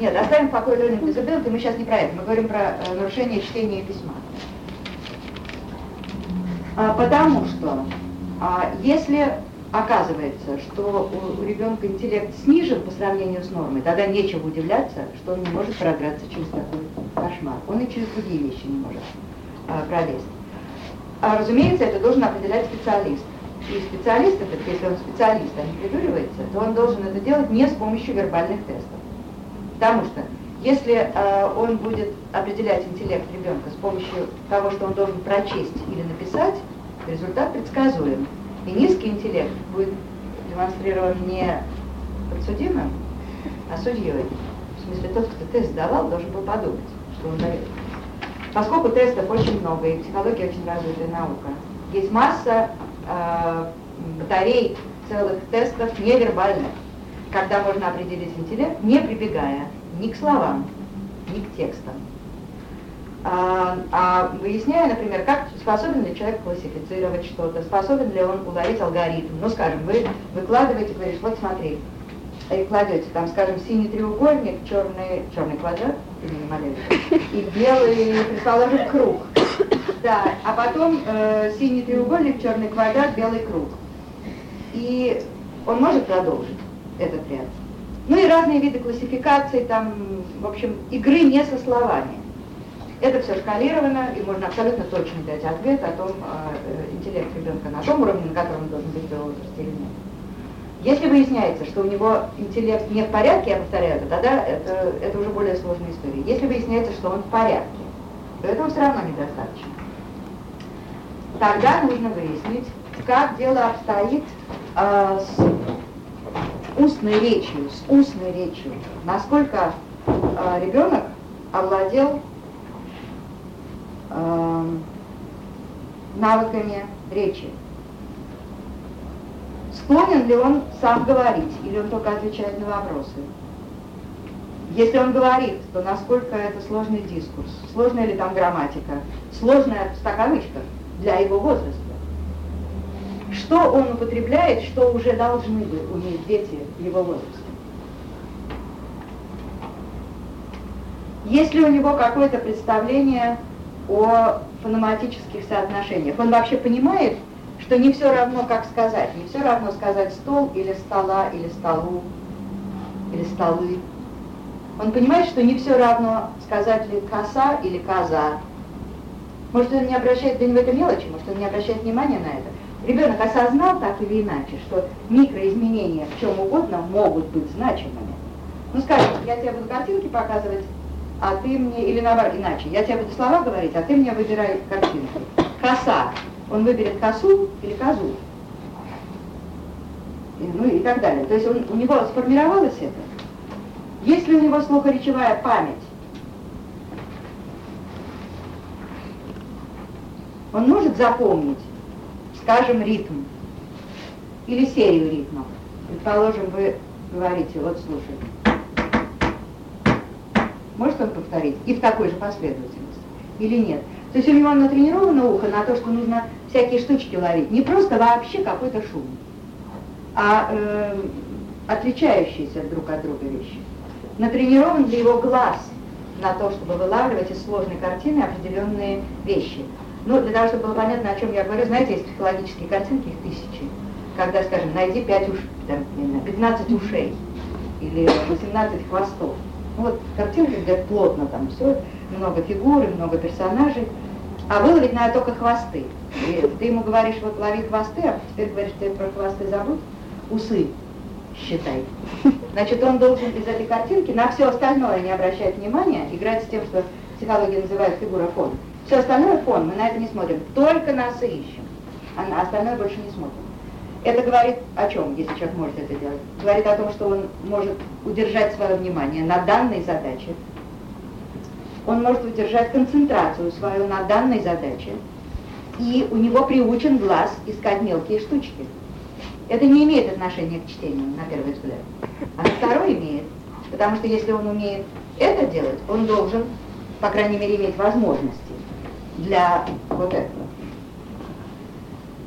Нет, оставим в покое learning disability, мы сейчас не про это, мы говорим про э, нарушение чтения письма. А, потому что а, если оказывается, что у, у ребенка интеллект снижен по сравнению с нормой, тогда нечего удивляться, что он не может продраться через такой кошмар. Он и через другие вещи не может а, пролезть. А, разумеется, это должен определять специалист. И специалист этот, если он специалист, а не придуривается, то он должен это делать не с помощью вербальных тестов. Потому что если э, он будет определять интеллект ребенка с помощью того, что он должен прочесть или написать, результат предсказуем. И низкий интеллект будет демонстрирован не подсудимым, а судьей. В смысле, тот, кто тест давал, должен был подумать, что он дает. Поскольку тестов очень много, и психология очень развитая наука, есть масса э, батарей целых тестов невербальных, когда можно определить интеллект, не прибегая ни к словам, ни к текстам. А, а выясняя, например, как способен ли человек классифицировать что-то, способен ли он уловить алгоритм. Ну, скажем, вы выкладываете, говоришь, вот смотри, и кладете там, скажем, синий треугольник, черный, черный квадрат, и белый, предположим, круг. Да, а потом э, синий треугольник, черный квадрат, белый круг. И он может продолжить этот ряд. Ну и разные виды классификации, там, в общем, игры не со словами. Это все шкалировано, и можно абсолютно точно дать ответ о том, э, интеллект ребенка на том уровне, на котором он должен быть в возрасте или нет. Если выясняется, что у него интеллект не в порядке, я повторяю, тогда это, это уже более сложная история. Если выясняется, что он в порядке, то этого все равно недостаточно. Тогда нужно выяснить, как дело обстоит э, с устной речью, с устной речью, насколько э, ребенок овладел э, навыками речи. Склонен ли он сам говорить, или он только отвечает на вопросы? Если он говорит, то насколько это сложный дискурс, сложная ли там грамматика, сложная в стаканочках для его возраста. Что он употребляет, что уже должны бы уметь дети его возрасте. Есть ли у него какое-то представление о фономатических соотношениях? Он вообще понимает, что не все равно, как сказать. Не все равно сказать стол или стола, или столу, или столы. Он понимает, что не все равно сказать ли коса или коза. Может, он не обращает, да не в этом мелочи, может, он не обращает внимания на это. Ребенок осознал так или иначе, что микроизменения в чем угодно могут быть значимыми. Ну, скажем, я тебе буду картинки показывать, а ты мне, или наоборот, иначе, я тебе буду слова говорить, а ты мне выбирай картинки. Коса он выберет косу или козу. И, ну и так далее. То есть он, у него сформировалось это. Есть ли у него слухоречевая память? Он может запомнить, скажем, ритм или серию ритмов. Предположим, вы говорите, вот слушай. Может он повторить? И в такой же последовательности? Или нет? То есть у него натренировано ухо на то, что нужно всякие штучки ловить. Не просто вообще какой-то шум, а э, отличающиеся друг от друга вещи. Натренирован для его глаз на то, чтобы вылавливать из сложной картины определенные вещи. Ну, для того, чтобы было понятно, о чем я говорю, знаете, есть психологические картинки, их тысячи. Когда, скажем, найди 5 уш, там, 15 ушей или 18 хвостов. Ну, вот картинка, где плотно там все, много фигур, много персонажей. А выловить надо только хвосты. И ты ему говоришь, вот лови хвосты, а теперь говоришь, ты про хвосты забудь, усы считай. Значит, он должен из этой картинки на все остальное не обращать внимания, играть с тем, что психология называет фигура фон. Все остальное фон, мы на это не смотрим, только носы ищем, а на остальное больше не смотрим. Это говорит о чем, если человек может это делать? Говорит о том, что он может удержать свое внимание на данной задаче, он может удержать концентрацию свою на данной задаче, и у него приучен глаз искать мелкие штучки. Это не имеет отношения к чтению, на первый взгляд. А на второй имеет. Потому что если он умеет это делать, он должен, по крайней мере, иметь возможности для вот этого.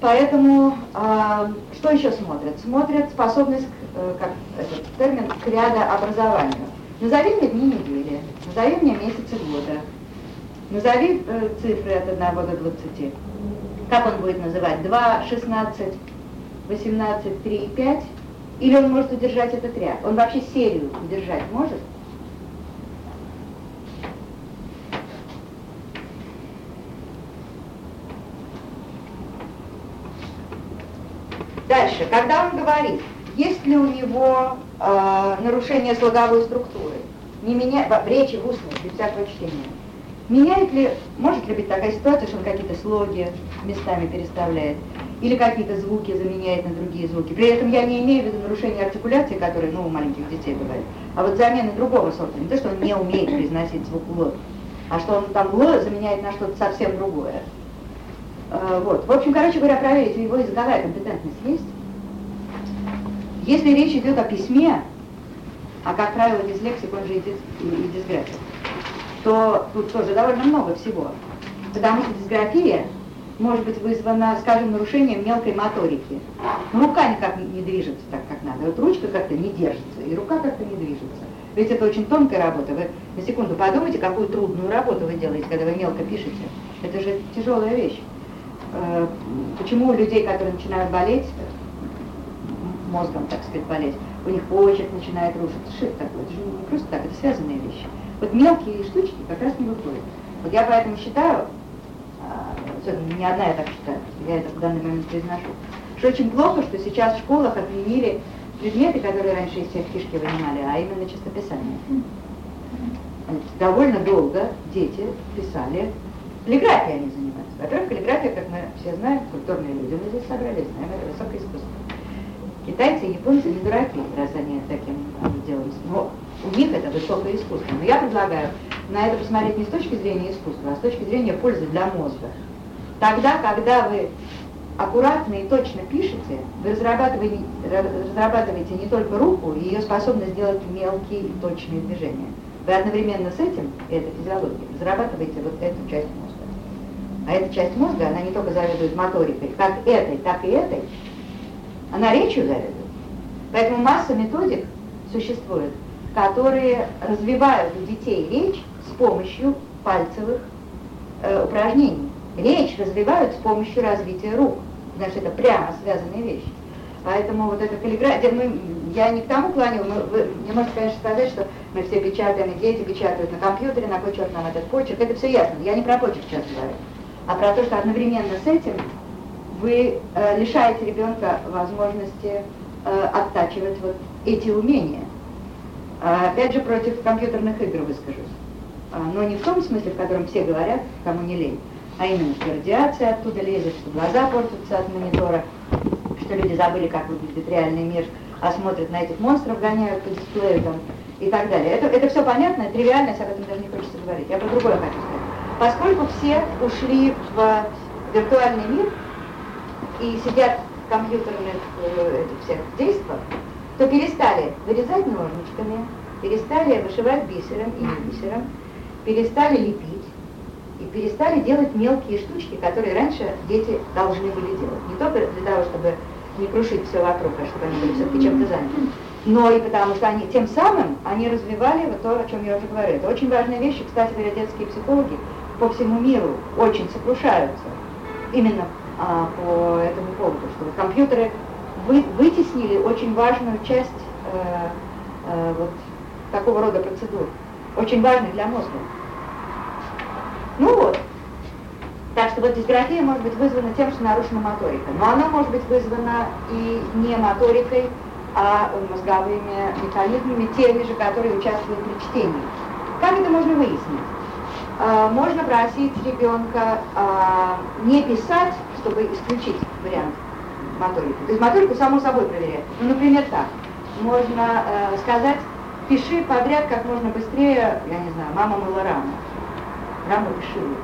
Поэтому э, что еще смотрят? Смотрят способность, э, как этот термин, к рядообразованию. Назови мне дни недели, назови мне месяцы года, назови э, цифры от 1 до 20. Как он будет называть? 2, 16, 18, 3 и 5? Или он может удержать этот ряд? Он вообще серию удержать может? Дальше, когда он говорит, есть ли у него э, нарушение слоговой структуры, не меня, в речи, в устной, без всякого чтения, меняет ли, может ли быть такая ситуация, что он какие-то слоги местами переставляет, или какие-то звуки заменяет на другие звуки. При этом я не имею в виду нарушение артикуляции, которые, ну, у маленьких детей бывает, а вот замены другого сорта. Не то, что он не умеет произносить звук «л», а что он там «л» заменяет на что-то совсем другое. Э, вот. В общем, короче говоря, проверить, у него языковая компетентность есть. Если речь идет о письме, а как правило дислексик, он же и, дис, и, и дисграфик, то тут тоже довольно много всего. Потому что дисграфия может быть вызвана, скажем, нарушением мелкой моторики. рука никак не движется так, как надо. Вот ручка как-то не держится, и рука как-то не движется. Ведь это очень тонкая работа. Вы на секунду подумайте, какую трудную работу вы делаете, когда вы мелко пишете. Это же тяжелая вещь. Э, почему у людей, которые начинают болеть, мозгом, так сказать, болеть, у них почерк начинает рушиться. Это такое? Это же не просто так, это связанные вещи. Вот мелкие штучки как раз не выходят. Вот я поэтому считаю, особенно не одна я так считаю, я это в данный момент произношу, что очень плохо, что сейчас в школах отменили предметы, которые раньше из всех фишки вынимали, а именно чистописание. Довольно долго дети писали, каллиграфией они занимаются. Во-первых, каллиграфия, как мы все знаем, культурные люди, мы здесь собрались, знаем, это высокое искусство. Китайцы и японцы не дураки, раз они таким делом. Но у них это высокое искусство. Но я предлагаю на это посмотреть не с точки зрения искусства, а с точки зрения пользы для мозга. Тогда, когда вы аккуратно и точно пишете, вы разрабатываете, разрабатываете не только руку и ее способность делать мелкие и точные движения. Вы одновременно с этим, и это физиология, разрабатываете вот эту часть. А эта часть мозга, она не только заведует моторикой, как этой, так и этой, она речью заведует. Поэтому масса методик существует, которые развивают у детей речь с помощью пальцевых э, упражнений. Речь развивают с помощью развития рук. Значит, это прямо связанные вещи. Поэтому вот эта каллиграфия, мы, я не к тому клоню, мы, вы не можете, конечно, сказать, что мы все печатаем, и дети печатают на компьютере, на кой черт нам этот почерк, это все ясно. Я не про почерк сейчас говорю, а про то, что одновременно с этим вы э, лишаете ребенка возможности э, оттачивать вот эти умения. А, опять же, против компьютерных игр выскажусь. А, но не в том смысле, в котором все говорят, кому не лень, а именно, что радиация оттуда лезет, что глаза портятся от монитора, что люди забыли, как выглядит реальный мир, а смотрят на этих монстров, гоняют по дисплею там, и так далее. Это, это все понятно, тривиальность, об этом даже не хочется говорить. Я про другое хочу сказать. Поскольку все ушли в виртуальный мир и сидят в компьютерных э, всех действиях, то перестали вырезать ножничками, перестали вышивать бисером и не бисером, перестали лепить и перестали делать мелкие штучки, которые раньше дети должны были делать. Не только для того, чтобы не крушить все вокруг, а чтобы они были все-таки чем-то заняты, но и потому что они тем самым они развивали вот то, о чем я уже говорила. Это очень важная вещь, кстати говоря, детские психологи по всему миру очень сокрушаются именно а, по этому поводу, что компьютеры вы, вытеснили очень важную часть э, э, вот такого рода процедур, очень важных для мозга. Ну вот. Так что вот дисграфия может быть вызвана тем, что нарушена моторика. Но она может быть вызвана и не моторикой, а мозговыми механизмами, теми же, которые участвуют при чтении. Как это можно выяснить? А, можно просить ребенка а, не писать, чтобы исключить вариант моторики. То есть моторику само собой проверяют. Ну, например, так. Можно э, сказать, пиши подряд как можно быстрее, я не знаю, мама мыла раму. Раму решила.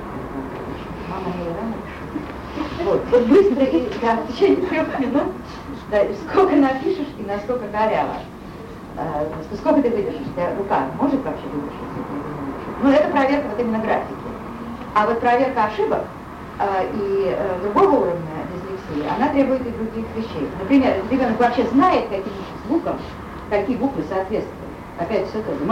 Мама мыла раму решила. Вот быстро и да, в течение трех минут, да, сколько напишешь и насколько коряво. Э, сколько ты выдержишь? У тебя рука может вообще выдержать? Ну, это проверка вот именно графики. А вот проверка ошибок э, и э, другого уровня дислексии, она требует и других вещей. Например, ребенок вообще знает, каким звуком, какие буквы соответствуют. Опять все то же.